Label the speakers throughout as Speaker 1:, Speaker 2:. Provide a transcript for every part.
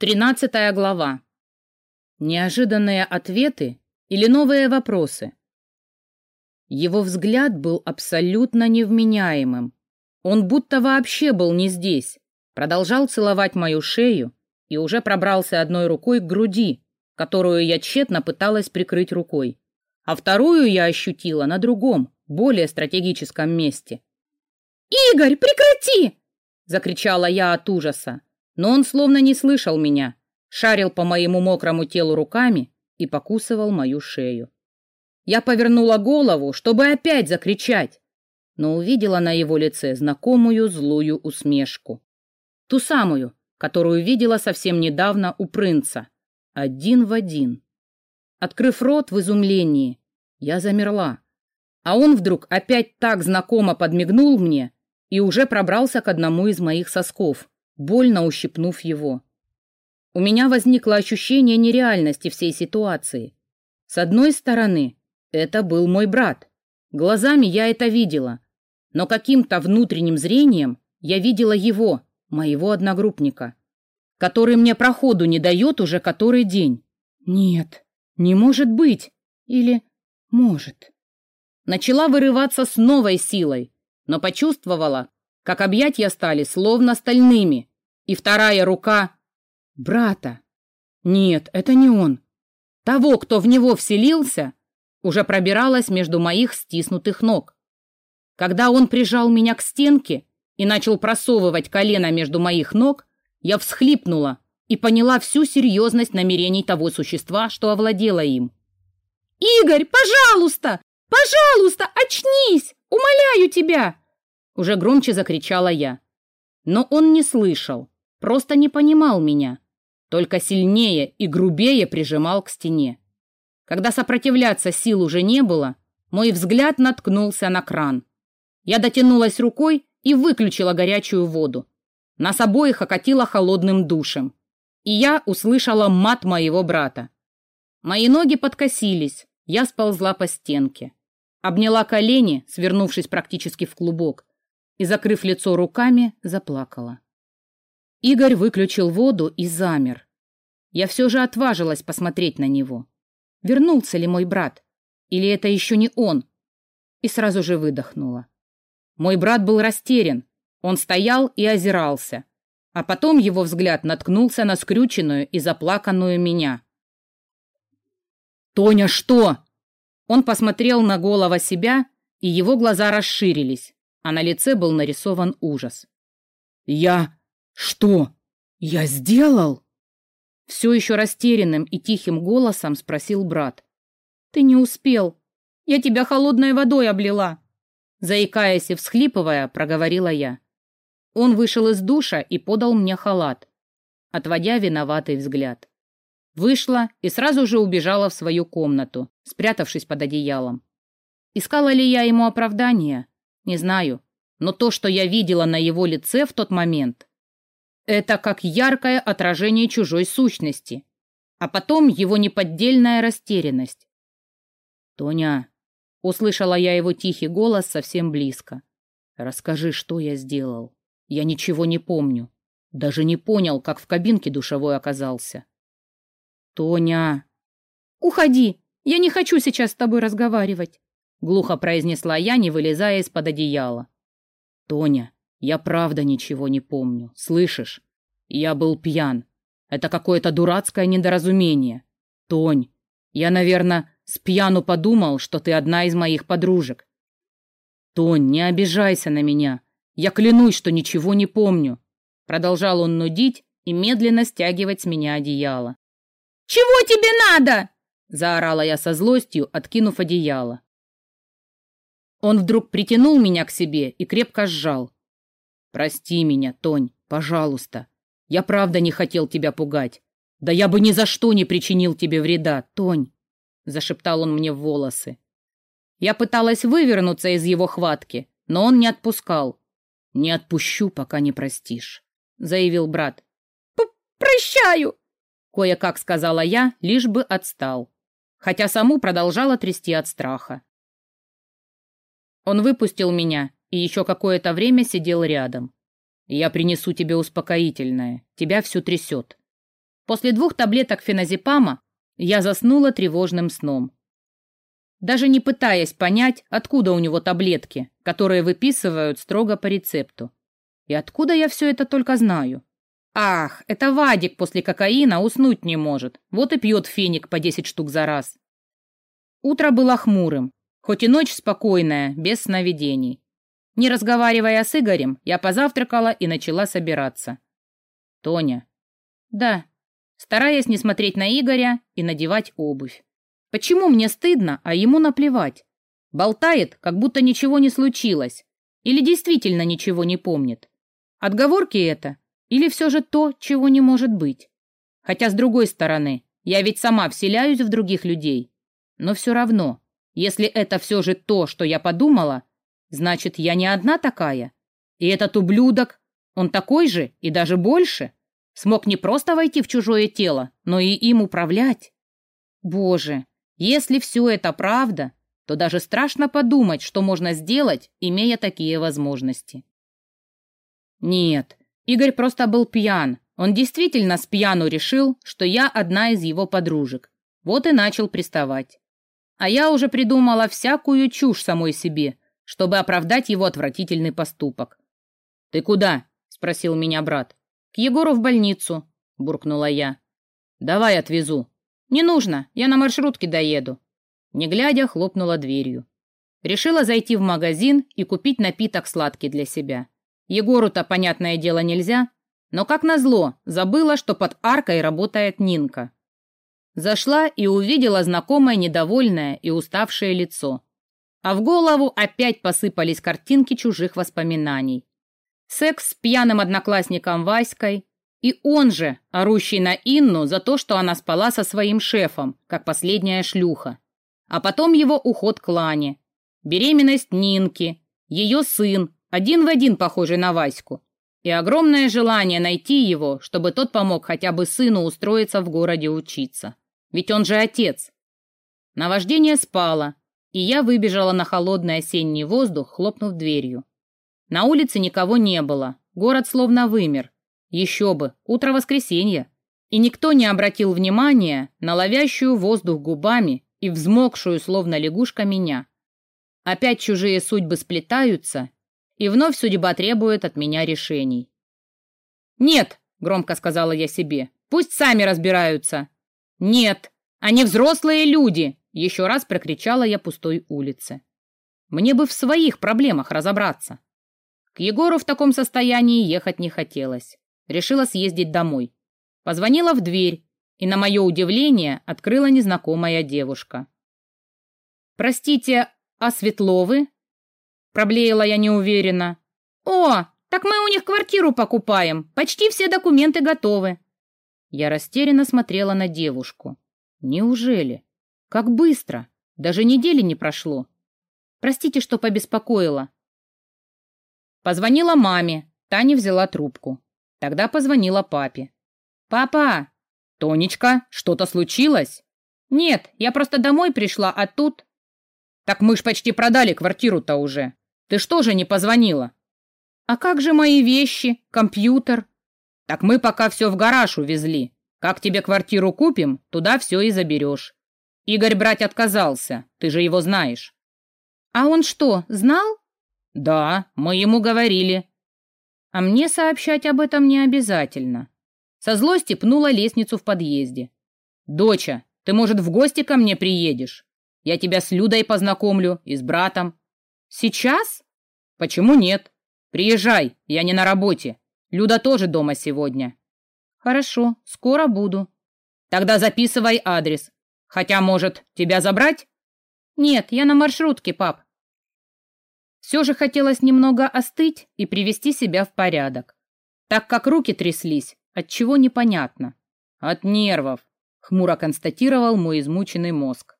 Speaker 1: Тринадцатая глава. Неожиданные ответы или новые вопросы? Его взгляд был абсолютно невменяемым. Он будто вообще был не здесь. Продолжал целовать мою шею и уже пробрался одной рукой к груди, которую я тщетно пыталась прикрыть рукой, а вторую я ощутила на другом, более стратегическом месте.
Speaker 2: «Игорь, прекрати!»
Speaker 1: — закричала я от ужаса но он словно не слышал меня, шарил по моему мокрому телу руками и покусывал мою шею. Я повернула голову, чтобы опять закричать, но увидела на его лице знакомую злую усмешку. Ту самую, которую видела совсем недавно у принца. Один в один. Открыв рот в изумлении, я замерла. А он вдруг опять так знакомо подмигнул мне и уже пробрался к одному из моих сосков больно ущипнув его. У меня возникло ощущение нереальности всей ситуации. С одной стороны, это был мой брат. Глазами я это видела, но каким-то внутренним зрением я видела его, моего одногруппника, который мне проходу не дает уже который день. Нет, не может быть. Или может. Начала вырываться с новой силой, но почувствовала, как объятья стали словно стальными, и вторая рука брата. Нет, это не он. Того, кто в него вселился, уже пробиралась между моих стиснутых ног. Когда он прижал меня к стенке и начал просовывать колено между моих ног, я всхлипнула и поняла всю серьезность намерений того существа, что овладело им.
Speaker 2: «Игорь, пожалуйста! Пожалуйста, очнись! Умоляю тебя!»
Speaker 1: Уже громче закричала я. Но он не слышал. Просто не понимал меня, только сильнее и грубее прижимал к стене. Когда сопротивляться сил уже не было, мой взгляд наткнулся на кран. Я дотянулась рукой и выключила горячую воду. Нас обоих окатило холодным душем. И я услышала мат моего брата. Мои ноги подкосились, я сползла по стенке. Обняла колени, свернувшись практически в клубок, и, закрыв лицо руками, заплакала. Игорь выключил воду и замер. Я все же отважилась посмотреть на него. Вернулся ли мой брат? Или это еще не он? И сразу же выдохнула. Мой брат был растерян. Он стоял и озирался. А потом его взгляд наткнулся на скрюченную и заплаканную меня. «Тоня, что?» Он посмотрел на голого себя, и его глаза расширились, а на лице был нарисован ужас. «Я... «Что? Я сделал?» Все еще растерянным и тихим голосом спросил брат.
Speaker 2: «Ты не успел. Я тебя холодной водой облила!» Заикаясь и всхлипывая, проговорила я. Он вышел из душа и подал мне халат, отводя виноватый взгляд. Вышла и сразу же убежала в свою комнату, спрятавшись под одеялом. Искала ли я ему оправдания? Не знаю. Но то, что я видела на его лице в тот момент, это как яркое отражение чужой сущности, а потом его неподдельная растерянность. «Тоня», — услышала я его тихий голос совсем близко, — «расскажи, что я сделал. Я ничего не помню. Даже не понял, как в кабинке душевой оказался». «Тоня!» «Уходи! Я не хочу сейчас с тобой разговаривать!»
Speaker 1: — глухо произнесла я, не вылезая из-под одеяла. «Тоня, я правда ничего не помню, слышишь? Я был пьян. Это какое-то дурацкое недоразумение. Тонь, я, наверное, с пьяну подумал, что ты одна из моих подружек. Тонь, не обижайся на меня. Я клянусь, что ничего не помню. Продолжал он нудить и медленно стягивать с меня одеяло.
Speaker 2: «Чего тебе надо?»
Speaker 1: — заорала я со злостью, откинув одеяло. Он вдруг притянул меня к себе и крепко сжал. «Прости меня, Тонь, пожалуйста. Я правда не хотел тебя пугать. Да я бы ни за что не причинил тебе вреда, Тонь!» Зашептал он мне в волосы. Я пыталась вывернуться из его хватки, но он не отпускал. «Не отпущу, пока не простишь», — заявил брат.
Speaker 2: «Прощаю!»
Speaker 1: — кое-как сказала я, лишь бы отстал, хотя саму продолжала трясти от страха. Он выпустил меня и еще какое-то время сидел рядом. Я принесу тебе успокоительное. Тебя всю трясет.
Speaker 2: После двух таблеток феназепама я заснула тревожным сном. Даже не пытаясь понять, откуда у него таблетки, которые выписывают строго по рецепту. И откуда я все это только знаю? Ах, это Вадик после кокаина уснуть не может, вот и пьет феник по 10 штук за раз. Утро было хмурым, хоть и ночь спокойная, без сновидений. Не разговаривая с Игорем, я позавтракала и начала собираться. Тоня. Да, стараясь не смотреть на Игоря и надевать обувь. Почему мне стыдно, а ему наплевать? Болтает, как будто ничего не случилось. Или действительно ничего не помнит. Отговорки это? Или все же то, чего не может быть? Хотя, с другой стороны, я ведь сама вселяюсь в других людей. Но все равно, если это все же то, что я подумала, значит, я не одна такая. И этот ублюдок, он такой же и даже больше, смог не просто войти в чужое тело, но и им управлять. Боже, если все это правда, то даже страшно подумать, что можно сделать, имея такие возможности. Нет, Игорь просто был пьян. Он действительно с пьяну решил, что я одна из его подружек. Вот и начал приставать. А я уже придумала всякую чушь самой себе, чтобы оправдать его отвратительный поступок. «Ты куда?» — спросил меня брат. «К Егору в больницу», — буркнула я. «Давай отвезу». «Не нужно, я на маршрутке доеду». Не глядя, хлопнула дверью. Решила зайти в магазин и купить напиток сладкий для себя. Егору-то, понятное дело, нельзя, но, как назло, забыла, что под аркой работает Нинка. Зашла и увидела знакомое недовольное и уставшее лицо. А в голову опять посыпались картинки чужих воспоминаний. Секс с пьяным одноклассником Васькой, и он же, орущий на Инну за то, что она спала со своим шефом, как последняя шлюха. А потом его уход к Лане. Беременность Нинки, ее сын, один в один похожий на Ваську, и огромное желание найти его, чтобы тот помог хотя бы сыну устроиться в городе учиться. Ведь он же отец. Наваждение спало, и я выбежала на холодный осенний воздух, хлопнув дверью. На улице никого не было, город словно вымер. Еще бы, утро воскресенья. И никто не обратил внимания на ловящую воздух губами и взмокшую, словно лягушка, меня. Опять чужие судьбы сплетаются, и вновь судьба требует от меня решений. «Нет», — громко сказала я себе, — «пусть сами разбираются». «Нет, они взрослые люди!» — еще раз прокричала я пустой улице. «Мне бы в своих проблемах разобраться». К Егору в таком состоянии ехать не хотелось. Решила съездить домой. Позвонила в дверь, и, на мое удивление, открыла незнакомая девушка. «Простите, а Светловы?» Проблеяла я неуверенно. «О, так мы у них квартиру покупаем. Почти все документы готовы». Я растерянно смотрела на девушку. Неужели? Как быстро! Даже недели не прошло. Простите, что побеспокоила. Позвонила маме. Та не взяла трубку. Тогда позвонила папе. «Папа!» «Тонечка, что-то случилось?» «Нет, я просто домой пришла, а тут...» «Так мы ж почти продали квартиру-то уже. Ты что же не позвонила?» «А как же мои вещи, компьютер?» Так мы пока все в гараж увезли. Как тебе квартиру купим, туда все и заберешь. Игорь брать отказался, ты же его знаешь. А он что, знал? Да, мы ему говорили. А мне сообщать об этом не обязательно. Со злости пнула лестницу в подъезде. Доча, ты, может, в гости ко мне приедешь? Я тебя с Людой познакомлю и с братом. Сейчас? Почему нет? Приезжай, я не на работе. Люда тоже дома сегодня. Хорошо, скоро буду. Тогда записывай адрес. Хотя, может, тебя забрать? Нет, я на маршрутке, пап. Все же хотелось немного остыть и привести себя в порядок, так как руки тряслись, от чего непонятно. От нервов, хмуро констатировал мой измученный мозг.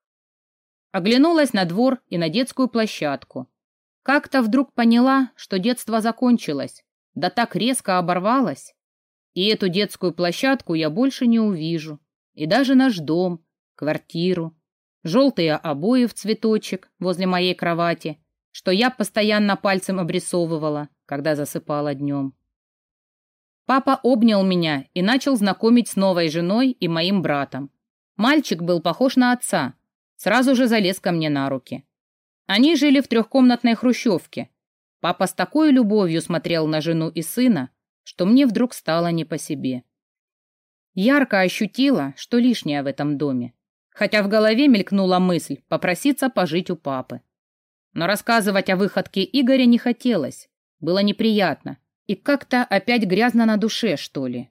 Speaker 2: Оглянулась на двор и на детскую площадку. Как-то вдруг поняла, что детство закончилось да так резко оборвалась. И эту детскую площадку я больше не увижу. И даже наш дом, квартиру, желтые обои в цветочек возле моей кровати, что я постоянно пальцем обрисовывала, когда засыпала днем. Папа обнял меня и начал знакомить с новой женой и моим братом. Мальчик был похож на отца, сразу же залез ко мне на руки. Они жили в трехкомнатной хрущевке. Папа с такой любовью смотрел на жену и сына, что мне вдруг стало не по себе. Ярко ощутила, что лишнее в этом доме, хотя в голове мелькнула мысль попроситься пожить у папы. Но рассказывать о выходке Игоря не хотелось, было неприятно, и как-то опять грязно на душе, что ли.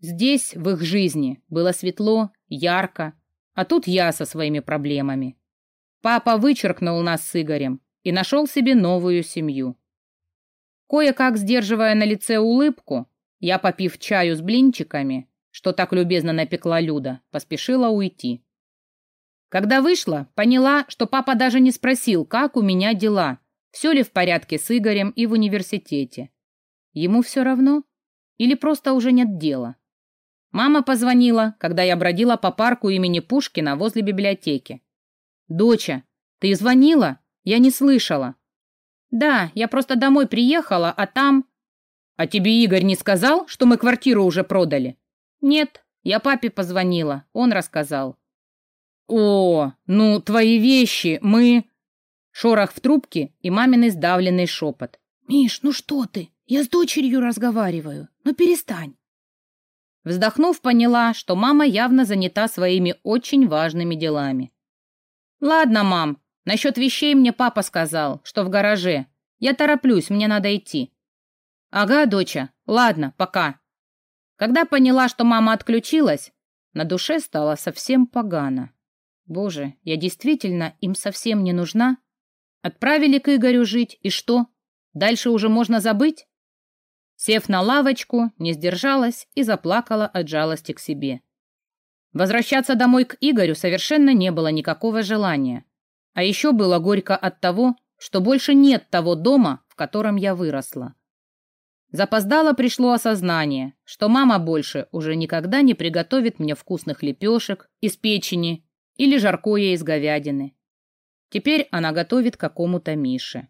Speaker 2: Здесь, в их жизни, было светло, ярко, а тут я со своими проблемами. Папа вычеркнул нас с Игорем и нашел себе новую семью. Кое-как сдерживая на лице улыбку, я, попив чаю с блинчиками, что так любезно напекла Люда, поспешила уйти. Когда вышла, поняла, что папа даже не спросил, как у меня дела, все ли в порядке с Игорем и в университете. Ему все равно? Или просто уже нет дела? Мама позвонила, когда я бродила по парку имени Пушкина возле библиотеки. «Доча, ты звонила? Я не слышала». «Да, я просто домой приехала, а там...» «А тебе Игорь не сказал, что мы квартиру уже продали?» «Нет, я папе позвонила, он рассказал». «О, ну, твои вещи, мы...» Шорох в трубке и маминый сдавленный шепот.
Speaker 1: «Миш, ну что ты? Я с дочерью разговариваю. Ну перестань.
Speaker 2: Вздохнув, поняла, что мама явно занята своими очень важными делами. «Ладно, мам, насчет вещей мне папа сказал, что в гараже. Я тороплюсь, мне надо идти». «Ага, доча, ладно, пока». Когда поняла, что мама отключилась, на душе стало совсем погано. Боже, я действительно им совсем не нужна? Отправили к Игорю жить, и что? Дальше уже можно забыть? Сев на лавочку, не сдержалась и заплакала от жалости к себе. Возвращаться домой к Игорю совершенно не было никакого желания. А еще было горько от того, что больше нет того дома, в котором я выросла. Запоздало пришло осознание, что мама больше уже никогда не приготовит мне вкусных лепешек из печени или жаркое из говядины. Теперь она готовит какому-то Мише.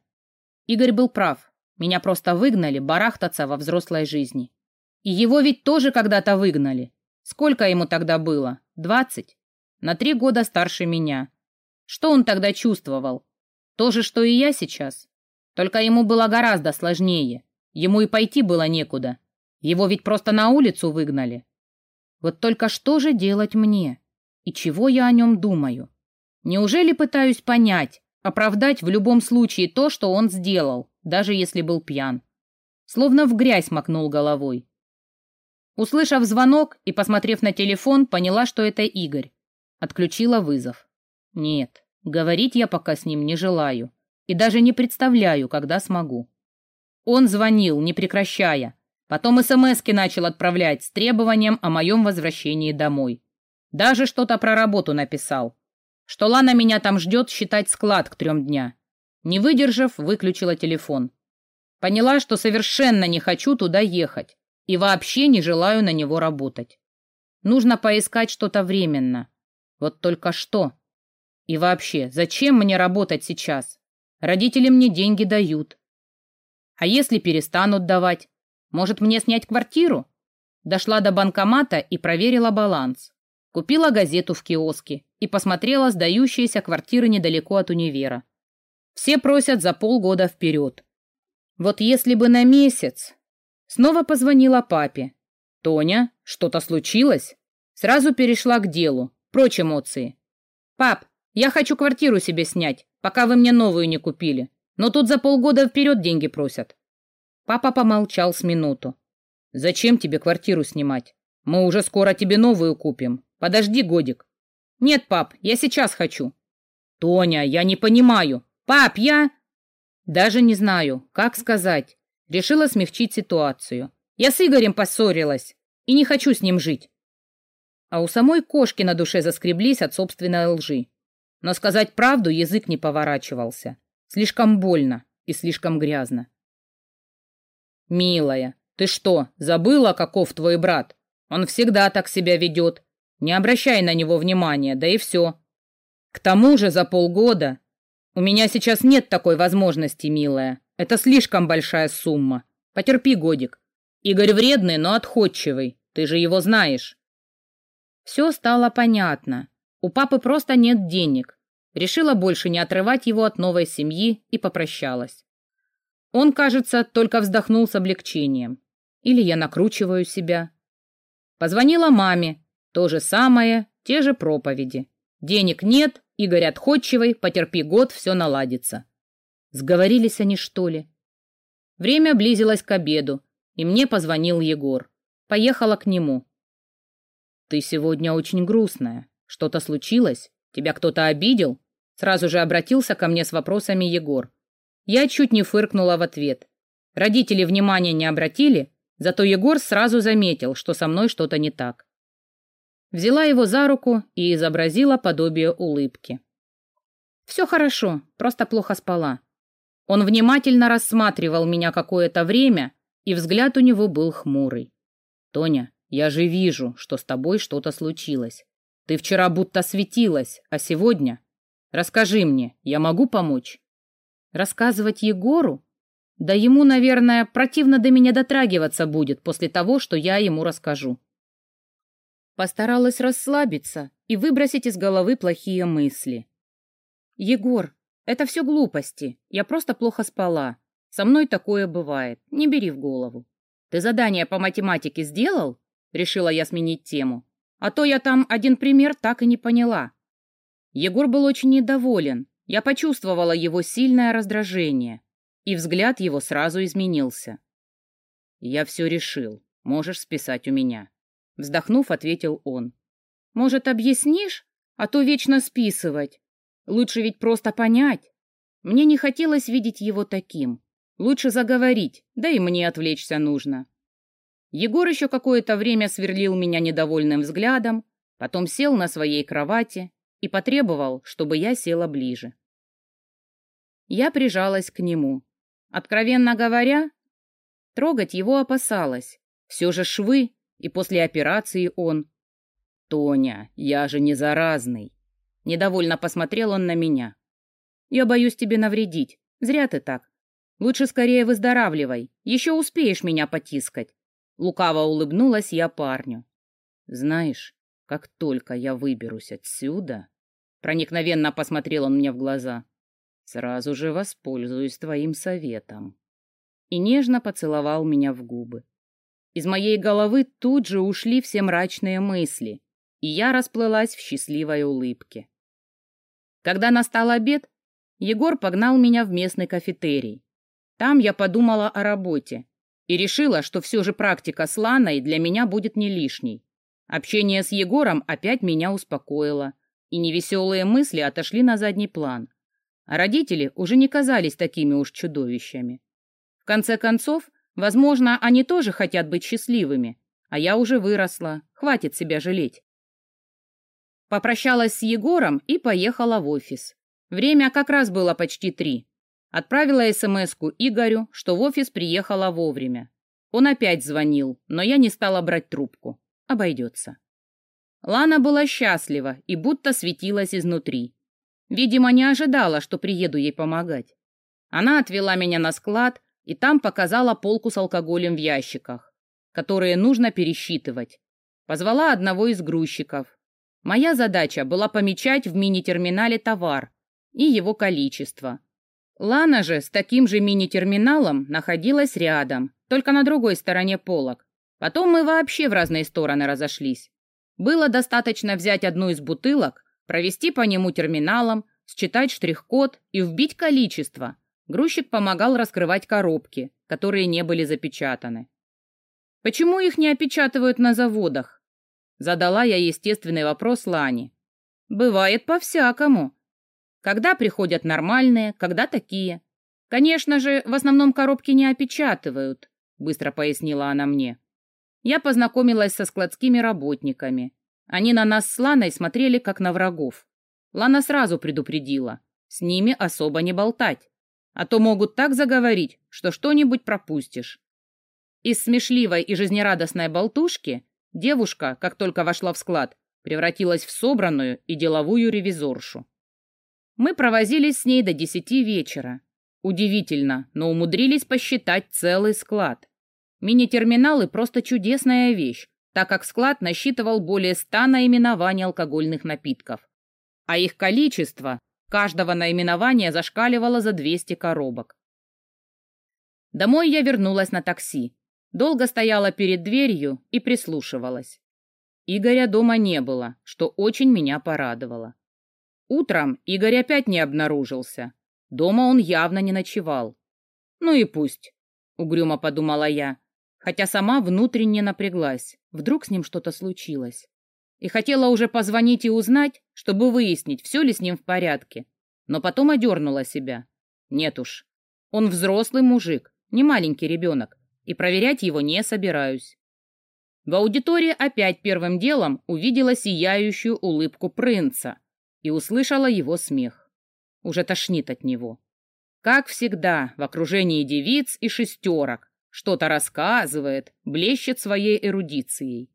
Speaker 2: Игорь был прав. Меня просто выгнали барахтаться во взрослой жизни. И его ведь тоже когда-то выгнали. Сколько ему тогда было? Двадцать? На три года старше меня. Что он тогда чувствовал? То же, что и я сейчас. Только ему было гораздо сложнее. Ему и пойти было некуда. Его ведь просто на улицу выгнали. Вот только что же делать мне? И чего я о нем думаю? Неужели пытаюсь понять, оправдать в любом случае то, что он сделал? даже если был пьян. Словно в грязь макнул головой. Услышав звонок и посмотрев на телефон, поняла, что это Игорь. Отключила вызов. Нет, говорить я пока с ним не желаю и даже не представляю, когда смогу. Он звонил, не прекращая. Потом СМСки начал отправлять с требованием о моем возвращении домой. Даже что-то про работу написал. Что Лана меня там ждет считать склад к трем дня. Не выдержав, выключила телефон. Поняла, что совершенно не хочу туда ехать и вообще не желаю на него работать. Нужно поискать что-то временно. Вот только что. И вообще, зачем мне работать сейчас? Родители мне деньги дают. А если перестанут давать? Может, мне снять квартиру? Дошла до банкомата и проверила баланс. Купила газету в киоске и посмотрела сдающиеся квартиры недалеко от универа. Все просят за полгода вперед. Вот если бы на месяц. Снова позвонила папе. Тоня, что-то случилось? Сразу перешла к делу. Прочь эмоции. Пап, я хочу квартиру себе снять, пока вы мне новую не купили. Но тут за полгода вперед деньги просят. Папа помолчал с минуту. Зачем тебе квартиру снимать? Мы уже скоро тебе новую купим. Подожди годик. Нет, пап, я сейчас хочу. Тоня, я не понимаю. «Пап, я...» Даже не знаю, как сказать. Решила смягчить ситуацию. Я с Игорем поссорилась и не хочу с ним жить. А у самой кошки на душе заскреблись от собственной лжи. Но сказать правду язык не поворачивался. Слишком больно и слишком грязно. «Милая, ты что, забыла, каков твой брат? Он всегда так себя ведет. Не обращай на него внимания, да и все. К тому же за полгода «У меня сейчас нет такой возможности, милая. Это слишком большая сумма. Потерпи годик.
Speaker 1: Игорь вредный, но отходчивый. Ты же его знаешь.
Speaker 2: Все стало понятно. У папы просто нет денег. Решила больше не отрывать его от новой семьи и попрощалась. Он, кажется, только вздохнул с облегчением. Или я накручиваю себя. Позвонила маме. То же самое, те же проповеди. Денег нет, Игорь отходчивый, потерпи год, все наладится. Сговорились они, что ли? Время близилось к обеду, и мне позвонил Егор. Поехала к нему. «Ты сегодня очень грустная. Что-то случилось? Тебя кто-то обидел?» Сразу же обратился ко мне с вопросами Егор. Я чуть не фыркнула в ответ. Родители внимания не обратили, зато Егор сразу заметил, что со мной что-то не так. Взяла его за руку и изобразила подобие улыбки. «Все хорошо, просто плохо спала». Он внимательно рассматривал меня какое-то время, и взгляд у него был хмурый. «Тоня, я же вижу, что с тобой что-то случилось. Ты вчера будто светилась, а сегодня... Расскажи мне, я могу помочь?» Рассказывать Егору? Да ему, наверное, противно до меня дотрагиваться будет после того, что я ему расскажу. Постаралась расслабиться и выбросить из головы плохие мысли. «Егор, это все глупости. Я просто плохо спала. Со мной такое бывает. Не бери в голову. Ты задание по математике сделал? Решила я сменить тему. А то я там один пример так и не поняла. Егор был очень недоволен. Я почувствовала его сильное раздражение. И взгляд его сразу изменился. Я все решил. Можешь списать у меня. Вздохнув, ответил он. Может, объяснишь? А то вечно списывать. Лучше ведь просто понять. Мне не хотелось видеть его таким. Лучше заговорить, да и мне отвлечься нужно. Егор еще какое-то время сверлил меня недовольным взглядом, потом сел на своей кровати и потребовал, чтобы я села ближе. Я прижалась к нему. Откровенно говоря, трогать его опасалась. Все же швы, и после операции он... «Тоня, я же не заразный!» Недовольно посмотрел он на меня. «Я боюсь тебе навредить. Зря ты так. Лучше скорее выздоравливай, еще успеешь меня потискать. Лукаво улыбнулась я парню. Знаешь, как только я выберусь отсюда, проникновенно посмотрел он мне в глаза, сразу же воспользуюсь твоим советом. И нежно поцеловал меня в губы. Из моей головы тут же ушли все мрачные мысли, и я расплылась в счастливой улыбке. Когда настал обед, Егор погнал меня в местный кафетерий. Там я подумала о работе и решила, что все же практика с Ланой для меня будет не лишней. Общение с Егором опять меня успокоило, и невеселые мысли отошли на задний план. А родители уже не казались такими уж чудовищами. В конце концов, возможно, они тоже хотят быть счастливыми, а я уже выросла, хватит себя жалеть. Попрощалась с Егором и поехала в офис. Время как раз было почти три. Отправила СМС-ку Игорю, что в офис приехала вовремя. Он опять звонил, но я не стала брать трубку. Обойдется. Лана была счастлива и будто светилась изнутри. Видимо, не ожидала, что приеду ей помогать. Она отвела меня на склад и там показала полку с алкоголем в ящиках, которые нужно пересчитывать. Позвала одного из грузчиков. Моя задача была помечать в мини-терминале товар и его количество, Лана же с таким же мини-терминалом находилась рядом, только на другой стороне полок. Потом мы вообще в разные стороны разошлись. Было достаточно взять одну из бутылок, провести по нему терминалом, считать штрих-код и вбить количество. Грузчик помогал раскрывать коробки, которые не были запечатаны. Почему их не опечатывают на заводах? Задала я естественный вопрос Лане. Бывает по-всякому, когда приходят нормальные, когда такие. Конечно же, в основном коробки не опечатывают, быстро пояснила она мне. Я познакомилась со складскими работниками. Они на нас с Ланой смотрели как на врагов. Лана сразу предупредила. С ними особо не болтать. А то могут так заговорить, что что-нибудь пропустишь. Из смешливой и жизнерадостной болтушки девушка, как только вошла в склад, превратилась в собранную и деловую ревизоршу. Мы провозились с ней до десяти вечера. Удивительно, но умудрились посчитать целый склад.
Speaker 1: Мини-терминалы просто чудесная вещь, так как склад насчитывал более ста наименований алкогольных напитков. А их количество каждого наименования зашкаливало за 200 коробок. Домой я вернулась на такси. Долго стояла перед дверью и прислушивалась. Игоря дома не было, что очень меня порадовало. Утром Игорь опять не обнаружился. Дома он явно не ночевал. Ну и пусть, угрюмо подумала я, хотя сама внутренне напряглась. Вдруг с ним что-то случилось. И хотела уже позвонить и узнать, чтобы выяснить, все ли с ним в порядке. Но потом одернула себя. Нет уж, он взрослый мужик, не маленький ребенок, и проверять его не собираюсь. В аудитории опять первым делом увидела сияющую улыбку принца и услышала его смех. Уже тошнит от него. Как всегда, в окружении девиц и шестерок, что-то рассказывает, блещет своей эрудицией.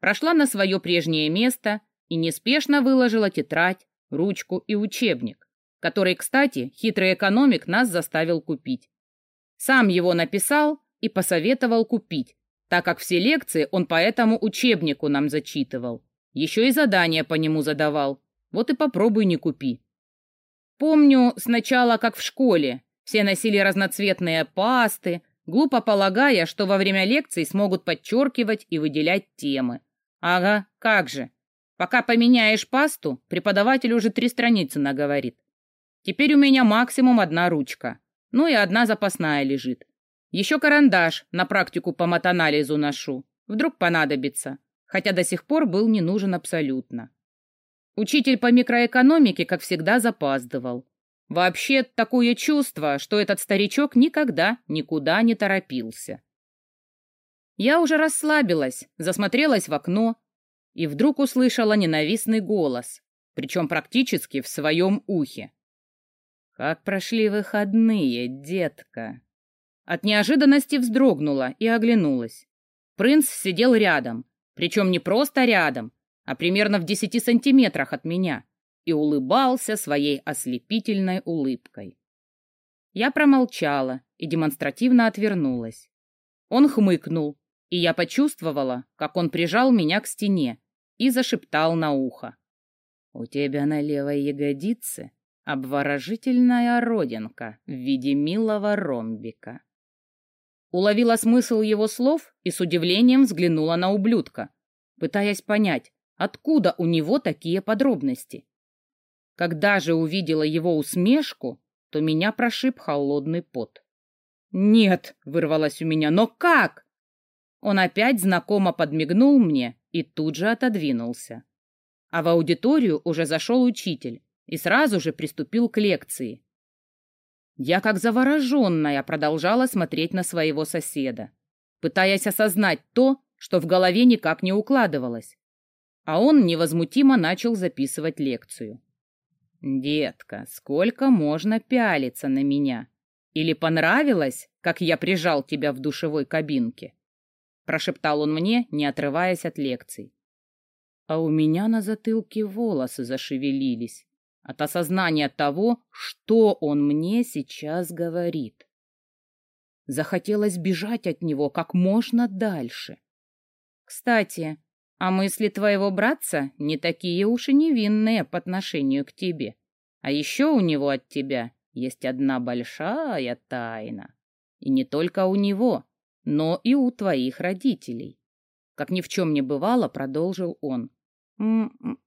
Speaker 1: Прошла на свое прежнее место и неспешно выложила тетрадь, ручку и учебник, который, кстати, хитрый экономик нас заставил купить. Сам его написал и посоветовал купить, так как все лекции он по этому учебнику нам зачитывал. Еще и задания по нему задавал. Вот и попробуй не купи. Помню сначала, как в школе. Все носили разноцветные пасты, глупо полагая, что во время лекций смогут подчеркивать и выделять темы. Ага, как же. Пока поменяешь пасту, преподаватель уже три страницы наговорит. Теперь у меня максимум одна ручка. Ну и одна запасная лежит. Еще карандаш на практику по матанализу ношу. Вдруг понадобится. Хотя до сих пор был не нужен абсолютно. Учитель по микроэкономике, как всегда, запаздывал. Вообще, такое чувство, что этот старичок никогда никуда не торопился. Я уже расслабилась, засмотрелась в окно и вдруг услышала ненавистный голос, причем практически в своем ухе. «Как прошли выходные, детка?» От неожиданности вздрогнула и оглянулась. Принц сидел рядом, причем не просто рядом, а примерно в десяти сантиметрах от меня, и улыбался своей ослепительной улыбкой. Я промолчала и демонстративно отвернулась. Он хмыкнул, и я почувствовала, как он прижал меня к стене и зашептал на ухо. «У тебя на левой ягодице обворожительная родинка в виде милого ромбика. Уловила смысл его слов и с удивлением взглянула на ублюдка, пытаясь понять, откуда у него такие подробности. Когда же увидела его усмешку, то меня прошиб холодный пот. «Нет!» — вырвалось у меня. «Но как?» Он опять знакомо подмигнул мне и тут же отодвинулся. А в аудиторию уже зашел учитель и сразу же приступил к лекции. Я, как завороженная, продолжала смотреть на своего соседа, пытаясь осознать то, что в голове никак не укладывалось. А он невозмутимо начал записывать лекцию. «Детка, сколько можно пялиться на меня? Или понравилось, как я прижал тебя в душевой кабинке?» Прошептал он мне, не отрываясь от лекций. А у меня на затылке волосы зашевелились от осознания того, что он мне сейчас говорит. Захотелось бежать от него как можно дальше. Кстати, а мысли твоего братца не такие уж и невинные по отношению к тебе. А еще у него от тебя есть одна большая тайна. И не только у него, но и у твоих родителей. Как ни в чем не бывало, продолжил он.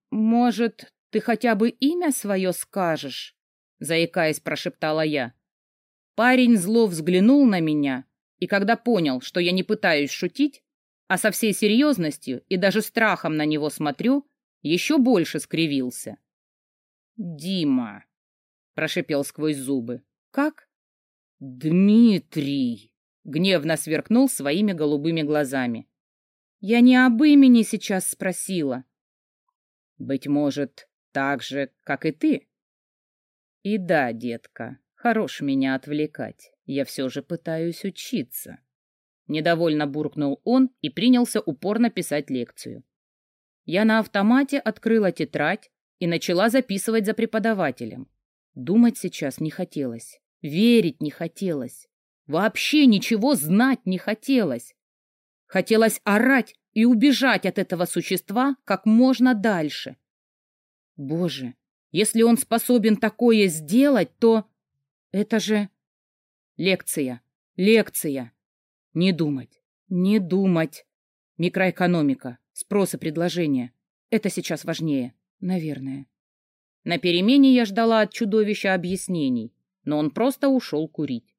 Speaker 1: «Может, ты хотя бы имя свое скажешь?» Заикаясь, прошептала я. Парень зло взглянул на меня, и когда понял, что я не пытаюсь шутить, а со всей серьезностью и даже страхом на него смотрю, еще больше скривился. «Дима», — прошипел сквозь зубы. «Как?» «Дмитрий», — гневно сверкнул своими голубыми глазами. «Я не об имени сейчас спросила». «Быть может, так же, как и ты. И да, детка, хорош меня отвлекать. Я все же пытаюсь учиться. Недовольно буркнул он и принялся упорно писать лекцию. Я на автомате открыла тетрадь и начала записывать за преподавателем. Думать сейчас не хотелось, верить не хотелось. Вообще ничего знать не хотелось. Хотелось орать и убежать от этого существа как можно дальше. Боже, если он способен такое сделать, то... Это же... Лекция, лекция. Не думать, не думать. Микроэкономика, спрос и предложение. Это сейчас важнее, наверное. На перемене я ждала от чудовища объяснений, но он просто ушел курить.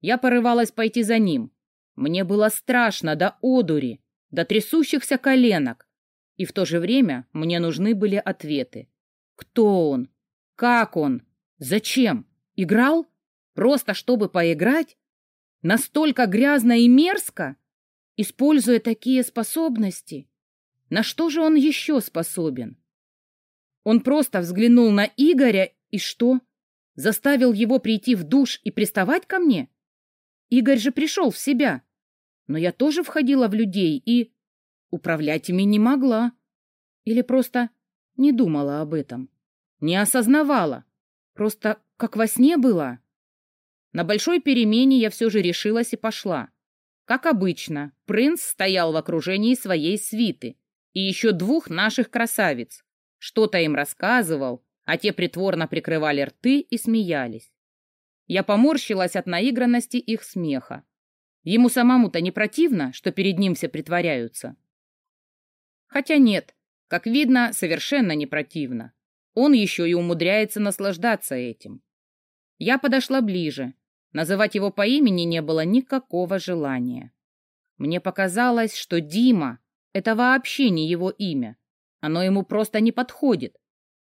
Speaker 1: Я порывалась пойти за ним. Мне было страшно до одури, до трясущихся коленок. И в то же время мне нужны были ответы. Кто он? Как он? Зачем? Играл? Просто чтобы поиграть? Настолько грязно и мерзко? Используя такие способности? На что же он еще способен? Он просто взглянул на Игоря и что? Заставил его прийти в душ и приставать ко мне? Игорь же пришел в себя. Но я тоже входила в людей и... Управлять ими не могла. Или просто не думала об этом. Не осознавала. Просто как во сне была. На большой перемене я все же решилась и пошла. Как обычно, принц стоял в окружении своей свиты и еще двух наших красавиц. Что-то им рассказывал, а те притворно прикрывали рты и смеялись. Я поморщилась от наигранности их смеха. Ему самому-то не противно, что перед ним все притворяются. Хотя нет, как видно, совершенно не противно. Он еще и умудряется наслаждаться этим. Я подошла ближе. Называть его по имени не было никакого желания. Мне показалось, что Дима — это вообще не его имя. Оно ему просто не подходит.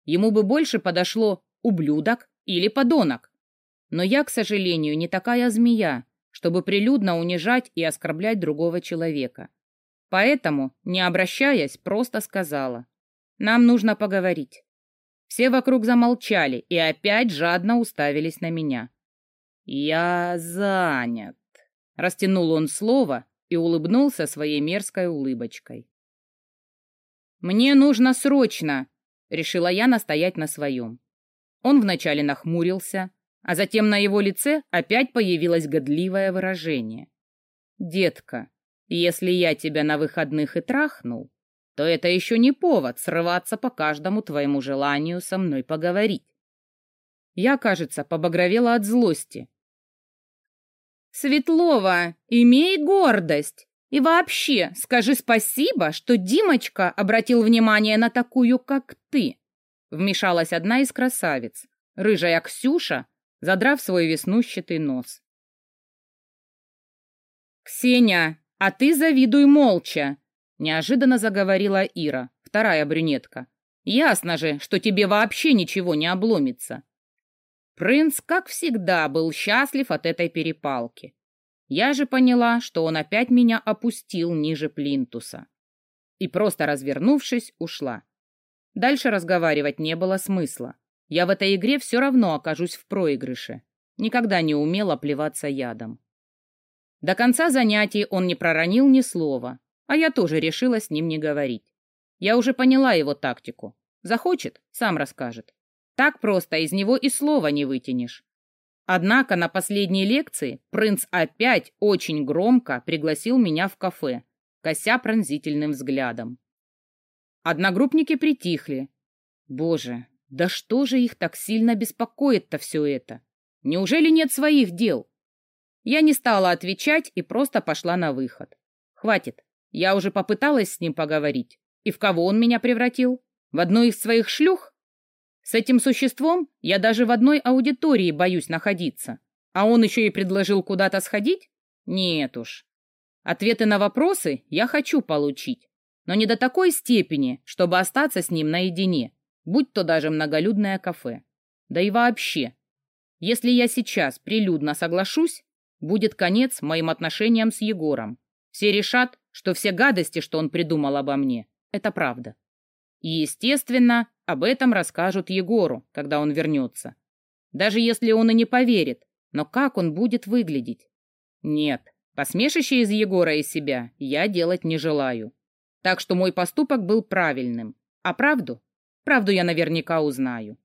Speaker 1: Ему бы больше подошло ублюдок или подонок. Но я, к сожалению, не такая змея, чтобы прилюдно унижать и оскорблять другого человека. Поэтому, не обращаясь, просто сказала. «Нам нужно поговорить». Все вокруг замолчали и опять жадно уставились на меня. «Я занят», — растянул он слово и улыбнулся своей мерзкой улыбочкой. «Мне нужно срочно», — решила я настоять на своем. Он вначале нахмурился, а затем на его лице опять появилось годливое выражение. «Детка, если я тебя на выходных и трахнул, то это еще не повод срываться по каждому твоему желанию со мной поговорить». Я, кажется, побагровела от злости. «Светлова, имей гордость! И вообще, скажи спасибо, что Димочка обратил внимание на такую, как ты!» Вмешалась одна из красавиц, рыжая Ксюша, задрав свой веснущатый нос. «Ксения, а ты завидуй молча!» — неожиданно заговорила Ира, вторая брюнетка. «Ясно же, что тебе вообще ничего не обломится». Принц, как всегда, был счастлив от этой перепалки. Я же поняла, что он опять меня опустил ниже плинтуса. И просто развернувшись, ушла. Дальше разговаривать не было смысла. Я в этой игре все равно окажусь в проигрыше. Никогда не умела плеваться ядом. До конца занятий он не проронил ни слова, а я тоже решила с ним не говорить. Я уже поняла его тактику. Захочет — сам расскажет. Так просто из него и слова не вытянешь. Однако на последней лекции принц опять очень громко пригласил меня в кафе, кося пронзительным взглядом. Одногруппники притихли. Боже, да что же их так сильно беспокоит-то все это? Неужели нет своих дел? Я не стала отвечать и просто пошла на выход. Хватит, я уже попыталась с ним поговорить. И в кого он меня превратил? В одну из своих шлюх? С этим существом я даже в одной аудитории боюсь находиться. А он еще и предложил куда-то сходить? Нет уж. Ответы на вопросы я хочу получить, но не до такой степени, чтобы остаться с ним наедине будь то даже многолюдное кафе. Да и вообще, если я сейчас прилюдно соглашусь, будет конец моим отношениям с Егором. Все решат, что все гадости, что он придумал обо мне, это правда. И, естественно, об этом расскажут Егору, когда он вернется. Даже если он и не поверит, но как он будет выглядеть? Нет, посмешище из Егора и себя я делать не желаю. Так что мой поступок был правильным, а правду Правду я наверняка узнаю.